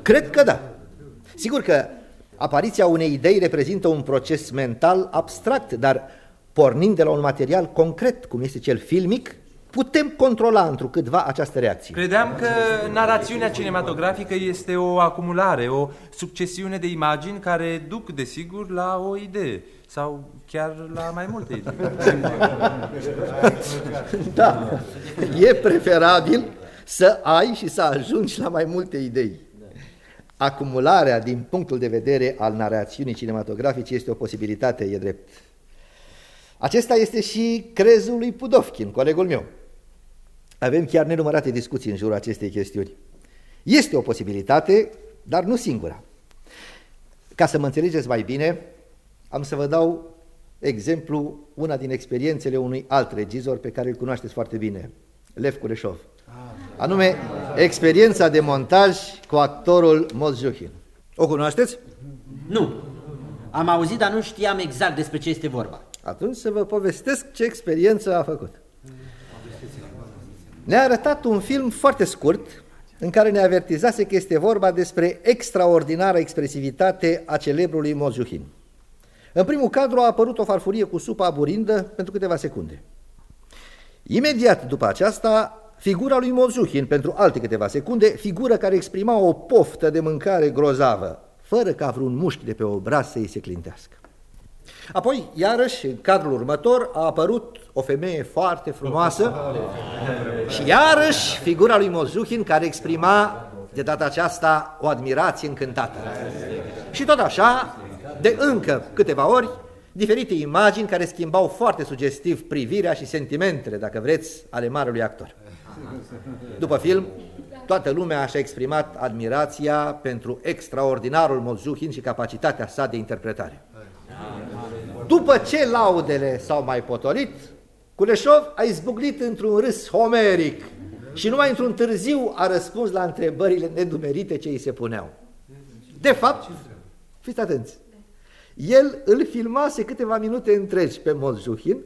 cred că da. Sigur că apariția unei idei reprezintă un proces mental abstract, dar pornind de la un material concret, cum este cel filmic, putem controla întrucâtva această reacție. Credeam că narațiunea cinematografică este o acumulare, o succesiune de imagini care duc, desigur, la o idee sau chiar la mai multe idei. da, e preferabil să ai și să ajungi la mai multe idei. Acumularea din punctul de vedere al narațiunii cinematografice este o posibilitate, e drept. Acesta este și crezul lui Pudovkin, colegul meu. Avem chiar nenumărate discuții în jurul acestei chestiuni. Este o posibilitate, dar nu singura. Ca să mă înțelegeți mai bine, am să vă dau exemplu una din experiențele unui alt regizor pe care îl cunoașteți foarte bine, Lev Kureșov. Anume, experiența de montaj cu actorul Mozjuhin. O cunoașteți? Nu. Am auzit, dar nu știam exact despre ce este vorba. Atunci să vă povestesc ce experiență a făcut. Ne-a arătat un film foarte scurt în care ne avertizase că este vorba despre extraordinară expresivitate a celebrului Mozjuhin. În primul cadru a apărut o farfurie cu supă aburindă pentru câteva secunde. Imediat după aceasta, figura lui Mozjuhin pentru alte câteva secunde, figură care exprima o poftă de mâncare grozavă, fără ca vreun mușchi de pe obraz să-i se clintească. Apoi, iarăși, în cadrul următor, a apărut o femeie foarte frumoasă și iarăși figura lui Mozuhin care exprima de data aceasta o admirație încântată. Și tot așa, de încă câteva ori, diferite imagini care schimbau foarte sugestiv privirea și sentimentele, dacă vreți, ale marelui actor. După film, toată lumea și-a exprimat admirația pentru extraordinarul Mozuhin și capacitatea sa de interpretare. După ce laudele s-au mai potolit, Culeșov a izbucnit într-un râs homeric și numai într-un târziu a răspuns la întrebările nedumerite ce îi se puneau. De fapt, fiți atenți, el îl filmase câteva minute întregi pe Mozjuhin,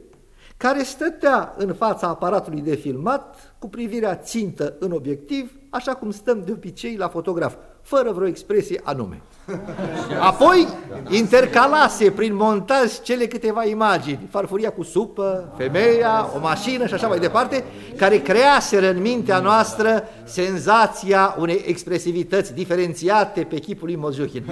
care stătea în fața aparatului de filmat cu privirea țintă în obiectiv, așa cum stăm de obicei la fotograf, fără vreo expresie anume. Apoi intercalase prin montaj cele câteva imagini, farfuria cu supă, femeia, o mașină și așa mai departe, care creaseră în mintea noastră senzația unei expresivități diferențiate pe chipul lui Mozuhin.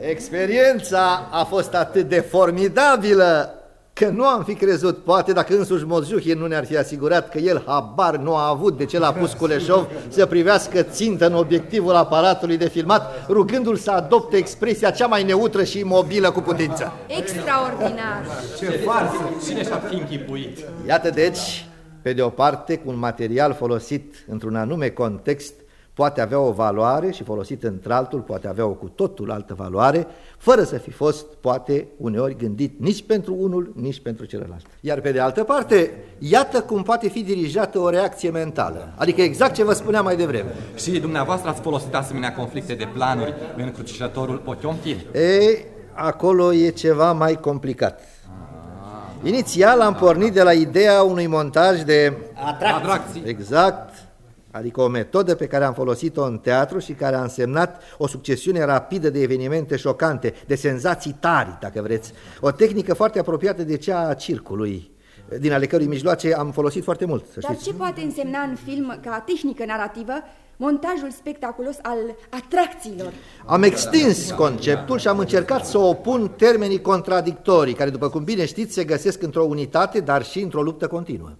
Experiența a fost atât de formidabilă că nu am fi crezut, poate dacă însuși Mozjuhin nu ne-ar fi asigurat că el habar nu a avut de ce l-a pus Culeșov să privească țintă în obiectivul aparatului de filmat, rugându-l să adopte expresia cea mai neutră și imobilă cu putință. Extraordinar! Ce farsă! Cine și-a fi închipuit? Iată deci, pe de o parte, cu un material folosit într-un anume context, poate avea o valoare și folosit într-altul poate avea o cu totul altă valoare, fără să fi fost, poate, uneori gândit nici pentru unul, nici pentru celălalt. Iar pe de altă parte, iată cum poate fi dirijată o reacție mentală, adică exact ce vă spuneam mai devreme. Și dumneavoastră ați folosit asemenea conflicte de planuri în crucișătorul Potiomkin? E, acolo e ceva mai complicat. Inițial am pornit de la ideea unui montaj de... Atracții. Exact, adică o metodă pe care am folosit-o în teatru și care a însemnat o succesiune rapidă de evenimente șocante, de senzații tari, dacă vreți. O tehnică foarte apropiată de cea a circului, din ale cărui mijloace am folosit foarte mult, să Dar știți. ce poate însemna în film, ca tehnică narrativă, montajul spectaculos al atracțiilor? Am extins conceptul și am încercat să opun termenii contradictorii, care, după cum bine știți, se găsesc într-o unitate, dar și într-o luptă continuă.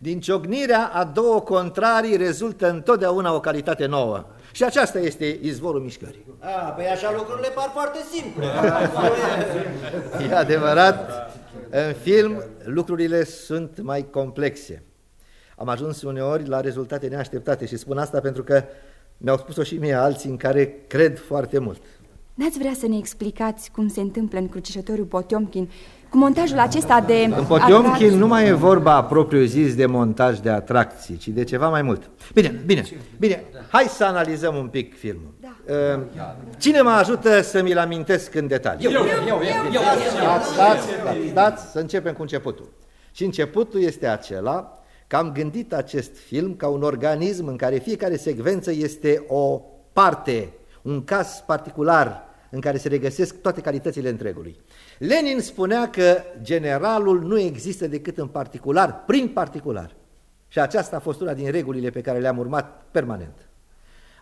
Din ciocnirea a două contrarii rezultă întotdeauna o calitate nouă. Și aceasta este izvorul mișcării. A, păi așa lucrurile par foarte simple. E adevărat, în film lucrurile sunt mai complexe. Am ajuns uneori la rezultate neașteptate și spun asta pentru că mi-au spus-o și mie alții în care cred foarte mult. N-ați vrea să ne explicați cum se întâmplă în crucișătorul Potiomkin cu montajul acesta de... În Potiomkin nu mai e vorba propriu zis de montaj de atracții, ci de ceva mai mult. Bine, bine, bine, hai să analizăm un pic filmul. Da. Uh, Cine mă ajută să mi-l amintesc în detaliu? Eu, eu, eu, eu, Stați, stați, stați, stați, să începem cu începutul. Și începutul este acela că am gândit acest film ca un organism în care fiecare secvență este o parte, un caz particular în care se regăsesc toate calitățile întregului. Lenin spunea că generalul nu există decât în particular, prin particular. Și aceasta a fost una din regulile pe care le-am urmat permanent.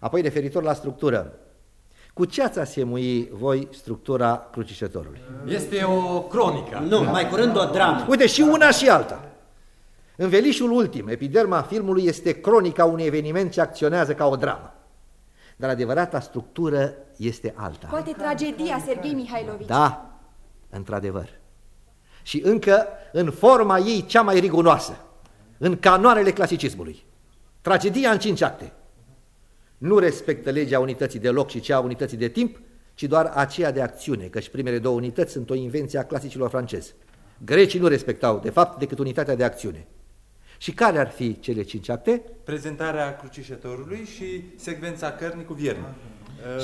Apoi, referitor la structură, cu ce ați asemui voi structura crucișătorului? Este o cronică. Nu, mai curând o dramă. Uite, și una și alta. Învelișul ultim, epiderma filmului, este cronica unui eveniment ce acționează ca o dramă. Dar adevărata structură este alta. Poate tragedia Serghei Mihailovici. Da, într-adevăr. Și încă în forma ei cea mai riguroasă, în canoarele clasicismului. Tragedia în cinci acte. Nu respectă legea unității de loc și cea a unității de timp, ci doar aceea de acțiune, căci primele două unități sunt o invenție a clasicilor francezi. Grecii nu respectau, de fapt, decât unitatea de acțiune. Și care ar fi cele cinci acte? Prezentarea crucișătorului și secvența cărnii cu viermi.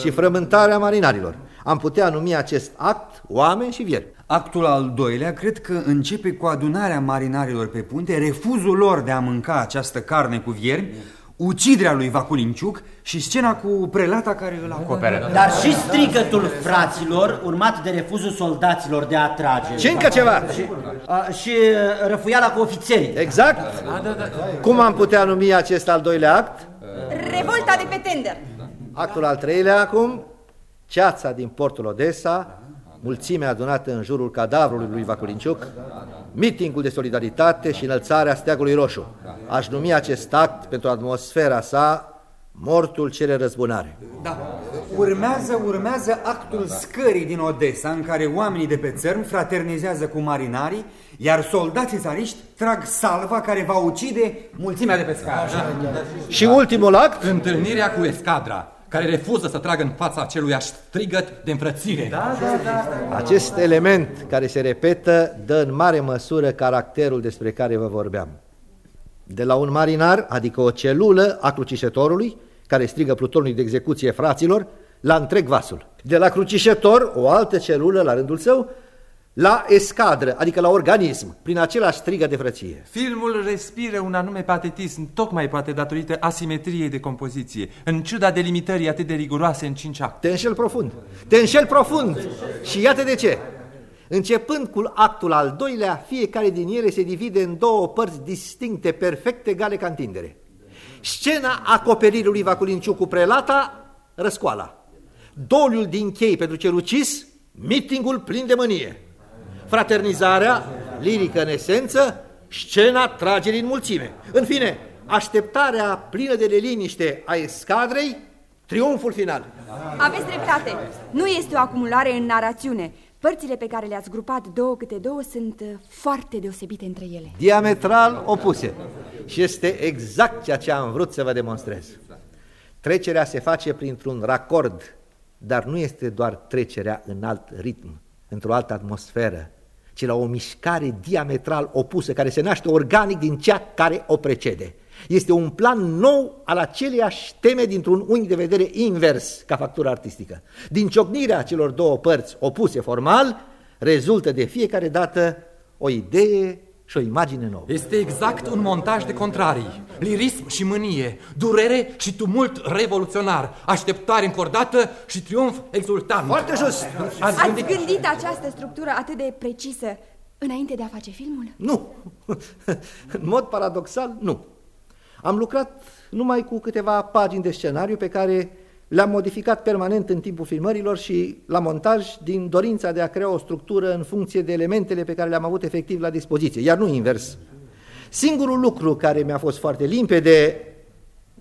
Și frământarea marinarilor. Am putea numi acest act oameni și viermi. Actul al doilea cred că începe cu adunarea marinarilor pe punte, refuzul lor de a mânca această carne cu viermi, uciderea lui Vaculimciuc și scena cu prelata care îl acoperă. Dar și strigătul fraților, urmat de refuzul soldaților de a trage. Și încă ceva. Și, a, și uh, răfuiala cu ofițerii. Exact. Cum am putea numi acest al doilea act? Revolta de pe tender. Actul al treilea acum, ceața din portul Odessa, mulțimea adunată în jurul cadavrului lui Vaculinciuc, mitingul de solidaritate și înălțarea steagului roșu. Aș numi acest act pentru atmosfera sa Mortul cere răzbunare. Da. Urmează, urmează actul scării din Odessa, în care oamenii de pe țărm fraternizează cu marinarii, iar soldații țariști trag salva care va ucide mulțimea de pe scară. Și ultimul act? Întâlnirea cu escadra care refuză să tragă în fața acelui strigăt de înfrățire. Da, da, da. Acest element care se repetă dă în mare măsură caracterul despre care vă vorbeam. De la un marinar, adică o celulă a crucișătorului, care strigă plutonului de execuție fraților, la întreg vasul. De la crucișător, o altă celulă, la rândul său, la escadră, adică la organism, prin același strigă de frăție. Filmul respiră un anume patetism, tocmai poate datorită asimetriei de compoziție, în ciuda delimitării atât de riguroase în cinci acte. Te înșel profund, te înșel profund și iată de ce. Începând cu actul al doilea, fiecare din ele se divide în două părți distincte, perfect egale ca întindere. Scena acoperirii lui Vaculinciu cu prelata, răscoala. Doliul din chei pentru cel ucis, mitingul plin de mânie. Fraternizarea, lirică în esență, scena tragerii în mulțime. În fine, așteptarea plină de neliniște a escadrei, triumful final. Aveți dreptate. Nu este o acumulare în narațiune. Părțile pe care le-ați grupat două câte două sunt uh, foarte deosebite între ele. Diametral opuse. Și este exact ceea ce am vrut să vă demonstrez. Trecerea se face printr-un racord, dar nu este doar trecerea în alt ritm, într-o altă atmosferă, ci la o mișcare diametral opusă, care se naște organic din cea care o precede. Este un plan nou al aceleiași teme dintr-un unghi de vedere invers ca factură artistică. Din ciocnirea celor două părți opuse formal, rezultă de fiecare dată o idee și o imagine nouă. Este exact un montaj de contrarii. Lirism și mânie, durere și tumult revoluționar, așteptare încordată și triumf exultant. Foarte just! Ați, Ați gândit... gândit această structură atât de precisă înainte de a face filmul? Nu! În mod paradoxal, nu. Am lucrat numai cu câteva pagini de scenariu pe care le-am modificat permanent în timpul filmărilor și la montaj din dorința de a crea o structură în funcție de elementele pe care le-am avut efectiv la dispoziție, iar nu invers. Singurul lucru care mi-a fost foarte limpede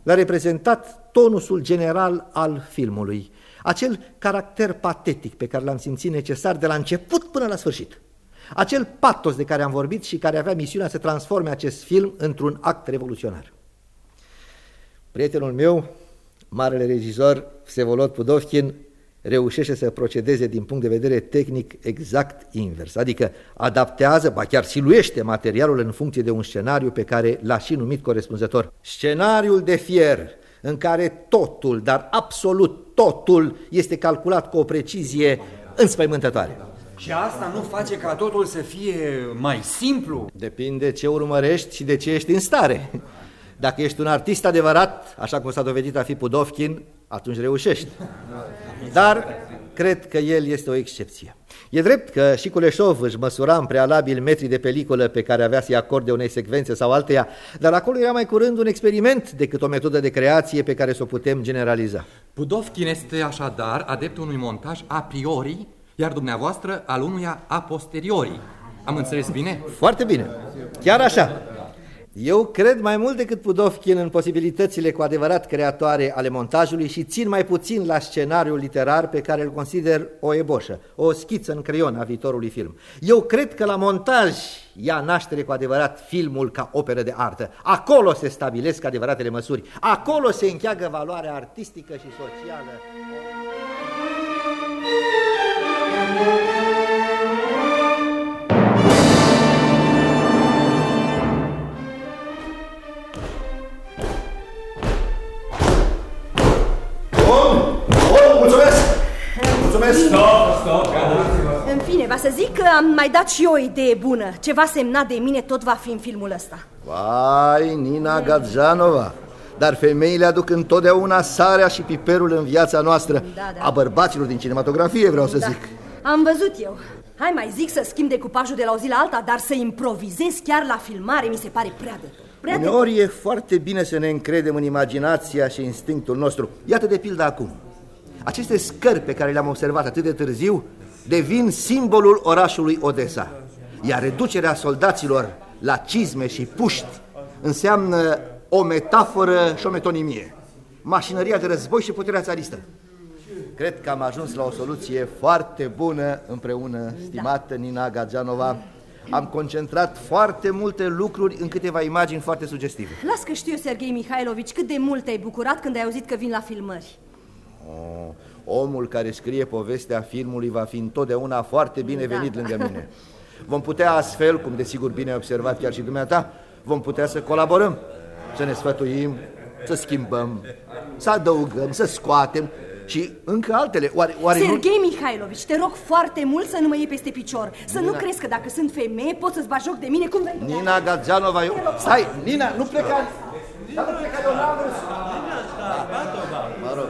l-a reprezentat tonusul general al filmului, acel caracter patetic pe care l-am simțit necesar de la început până la sfârșit. Acel patos de care am vorbit și care avea misiunea să transforme acest film într-un act revoluționar. Prietenul meu, marele regizor Vsevolod Pudovkin, reușește să procedeze din punct de vedere tehnic exact invers, adică adaptează, ba chiar siluiește materialul în funcție de un scenariu pe care l-a și numit corespunzător. Scenariul de fier, în care totul, dar absolut totul, este calculat cu o precizie înspăimântătoare. Și asta nu face ca totul să fie mai simplu? Depinde ce urmărești și de ce ești în stare. Dacă ești un artist adevărat, așa cum s-a dovedit a fi Pudovkin, atunci reușești. Dar cred că el este o excepție. E drept că și Culeșov își măsura în prealabil metri de peliculă pe care avea să-i acorde unei secvențe sau alteia, dar acolo era mai curând un experiment decât o metodă de creație pe care să o putem generaliza. Pudovkin este așadar adeptul unui montaj a priori, iar dumneavoastră al unuia a posteriori. Am înțeles bine? Foarte bine. Chiar așa. Eu cred mai mult decât Pudovkin în posibilitățile cu adevărat creatoare ale montajului și țin mai puțin la scenariul literar pe care îl consider o eboșă, o schiță în creion a viitorului film. Eu cred că la montaj ia naștere cu adevărat filmul ca operă de artă. Acolo se stabilesc adevăratele măsuri, acolo se încheagă valoarea artistică și socială. Mulțumesc! Stop, stop, În fine, va să zic că am mai dat și eu o idee bună. Ceva semnat de mine tot va fi în filmul ăsta. Vai, Nina Gadjanova! Dar femeile aduc întotdeauna sarea și piperul în viața noastră. Da, da. A bărbaților din cinematografie, vreau să Da. zic. Am văzut eu. Hai mai zic să schimb decupajul de la o zi la alta, dar să improvizez chiar la filmare mi se pare prea de tot. Prea de tot. Uneori e foarte bine să ne încredem în imaginația și instinctul nostru. Iată de pildă acum. Aceste scări pe care le-am observat atât de târziu devin simbolul orașului Odessa. Iar reducerea soldaților la cizme și puști înseamnă o metaforă și o metonimie. Mașinăria de război și puterea țaristă. Cred că am ajuns la o soluție foarte bună împreună, stimată Nina Gadjanova. Am concentrat foarte multe lucruri în câteva imagini foarte sugestive. Las că știu eu, Sergei Mihailovici, cât de mult te-ai bucurat când ai auzit că vin la filmări. Oh, omul care scrie povestea filmului va fi întotdeauna foarte binevenit Da. lângă mine. Vom putea astfel, cum desigur bine ai observat chiar și dumneata, vom putea să colaborăm, să ne sfătuim, să schimbăm, să adăugăm, să scoatem și încă altele. Oare, oare nu... Sergei Mihailovici, te rog foarte mult să nu mă iei peste picior. Să nu Nina. crezi că dacă sunt femeie poți să-ți bagi joc de mine cum vrei. Nina Gadjanova, eu... Stai, Nina, nu pleca! Dar nu pleca, eu n-am vrut. Mă rog,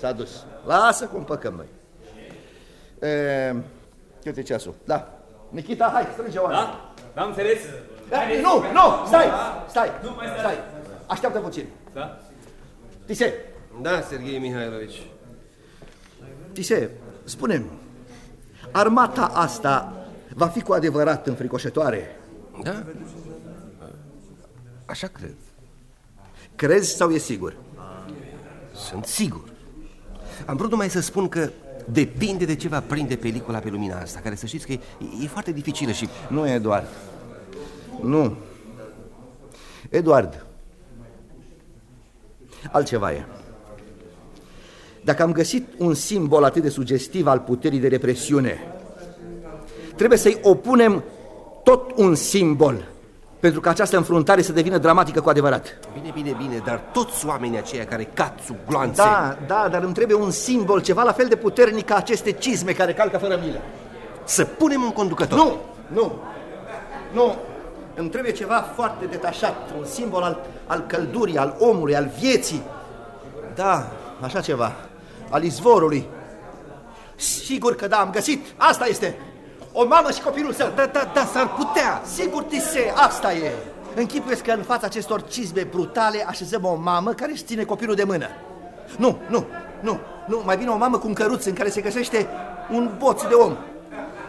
s-a dus. Lasă cum păcăm noi. E, cât e ceasul? Da. Nikita, hai, strânge oameni. Da? Da, am înțeles? Eh, Nu, nu, stai, stai, stai. Așteaptă puțin. Da? Tise, Da, Sergei Mihailovici. Tise, spune armata asta va fi cu adevărat înfricoșătoare? Da? Așa cred. Crezi sau e sigur? Sunt sigur. Am vrut numai să spun că depinde de ce va prinde pelicula pe lumina asta, care să știți că e, e foarte dificilă și... Nu, Eduard. Nu. Eduard. Altceva e. Dacă am găsit un simbol atât de sugestiv al puterii de represiune, trebuie să-i opunem tot un simbol pentru ca această înfruntare să devină dramatică cu adevărat. Bine, bine, bine, dar toți oamenii aceia care cad sub gloanțe... Da, da, dar îmi trebuie un simbol, ceva la fel de puternic ca aceste cizme care calcă fără milă. Să punem un conducător. Nu, nu, nu. Îmi trebuie ceva foarte detașat, un simbol al, al căldurii, al omului, al vieții. Da, așa ceva, al izvorului. Sigur că da, am găsit, asta este. O mamă și copilul său. Da, da, da, s-ar putea. Sigur, Tise, asta e. Închipuiesc că în fața acestor cizme brutale așezăm o mamă care își ține copilul de mână. Nu, nu, nu, nu, mai bine o mamă cu un căruț în care se găsește un boț de om.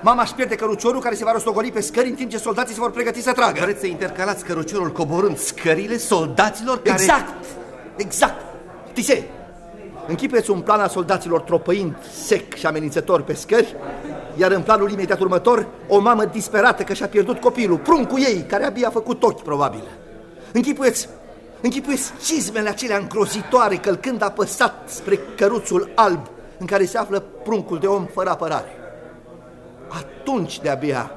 Mama își pierde căruciorul care se va rostogoli pe scări în timp ce soldații se vor pregăti să tragă. Vreți să intercalați căruciorul coborând scările soldaților care... Exact, exact. Tise, închipeți un plan al soldaților tropăind sec și amenințător pe scări, iar în planul imediat următor, o mamă disperată că și-a pierdut copilul, pruncul ei, care abia a făcut ochi, probabil. Închipuieți, închipuieți cizmele acelea îngrozitoare călcând apăsat spre căruțul alb în care se află pruncul de om fără apărare. Atunci de-abia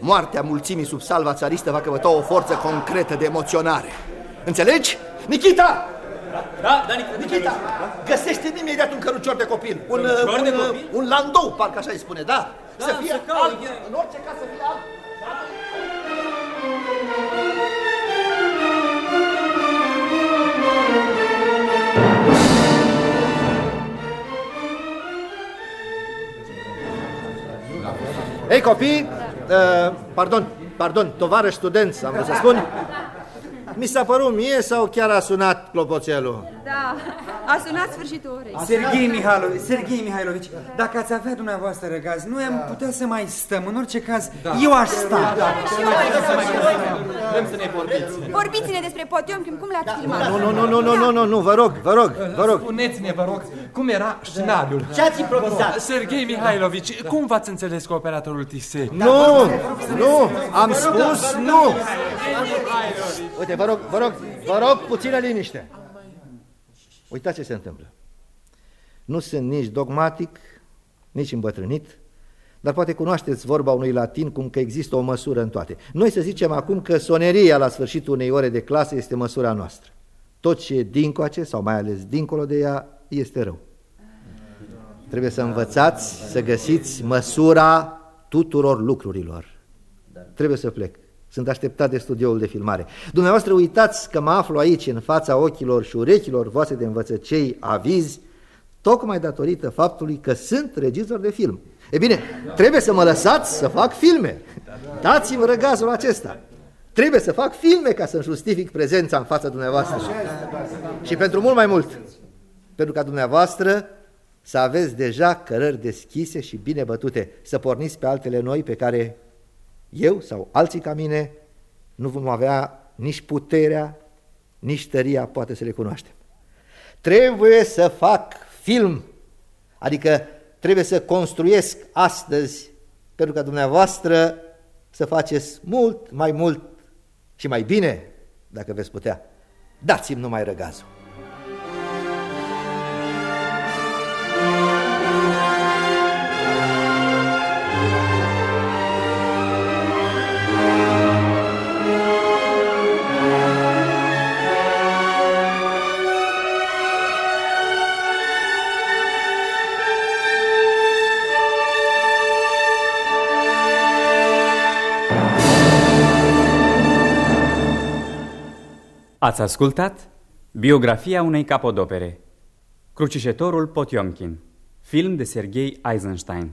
moartea mulțimii sub salva țaristă va căpăta o forță concretă de emoționare. Înțelegi? Nikita! Da, da, Nikita, găsește imediat un cărucior de copil. Un, uh, un, de copil? un landou, parcă așa îi spune, da? da să fie să alb, în orice caz să fie alb. Ei, copii, uh, pardon, pardon, tovarăși studenți, am vrut să spun, mi s-a părut mie sau chiar a sunat clopoțelul? Da, a sunat sfârșitul orei. Serghei Mihailovici, Serghei Mihailovici, dacă ați avea dumneavoastră răgaz, noi am putea să mai stăm. În orice caz, eu aș sta. Vrem să ne vorbiți. Vorbiți-ne despre Potiomkin, cum l-ați filmat? Nu, nu, nu, nu, nu, nu, nu, nu, vă rog, vă rog, vă rog. Spuneți-ne, vă rog, cum era scenariul? Ce ați improvizat? Serghei Mihailovici, cum v-ați înțeles cu operatorul Tise? Nu, nu, am spus nu. Uite, vă rog, vă rog, vă rog, puțină liniște. Uitați ce se întâmplă. Nu sunt nici dogmatic, nici îmbătrânit, dar poate cunoașteți vorba unui latin cum că există o măsură în toate. Noi să zicem acum că soneria la sfârșitul unei ore de clasă este măsura noastră. Tot ce e dincoace, sau mai ales dincolo de ea, este rău. Trebuie să învățați să găsiți măsura tuturor lucrurilor. Trebuie să plec. Sunt așteptat de studioul de filmare. Dumneavoastră uitați că mă aflu aici în fața ochilor și urechilor voastre de învățăcei avizi, tocmai datorită faptului că sunt regizor de film. E bine, trebuie să mă lăsați să fac filme. Dați-mi răgazul acesta. Trebuie să fac filme ca să-mi justific prezența în fața dumneavoastră. Și pentru mult mai mult, pentru ca dumneavoastră să aveți deja cărări deschise și bine bătute, să porniți pe altele noi pe care eu sau alții ca mine nu vom avea nici puterea, nici tăria poate să le cunoaștem. Trebuie să fac film, adică trebuie să construiesc astăzi pentru ca dumneavoastră să faceți mult mai mult și mai bine, dacă veți putea. Dați-mi numai răgazul. Ați ascultat biografia unei capodopere. Crucișătorul Potiomkin Film de Sergei Eisenstein.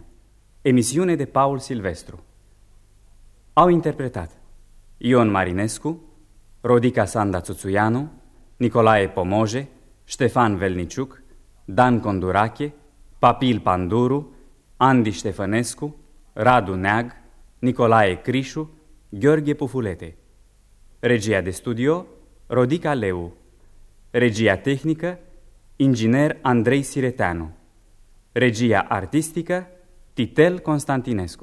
Emisiune de Paul Silvestru. Au interpretat Ion Marinescu Rodica Sanda Țuțuianu Nicolae Pomoje Ștefan Velniciuc Dan Condurache Papil Panduru Andi Ștefănescu Radu Neag Nicolae Crișu Gheorghe Pufulete. Regia de studio Rodica Leu. Regia tehnică Inginer Andrei Sireteanu Regia artistică Titel Constantinescu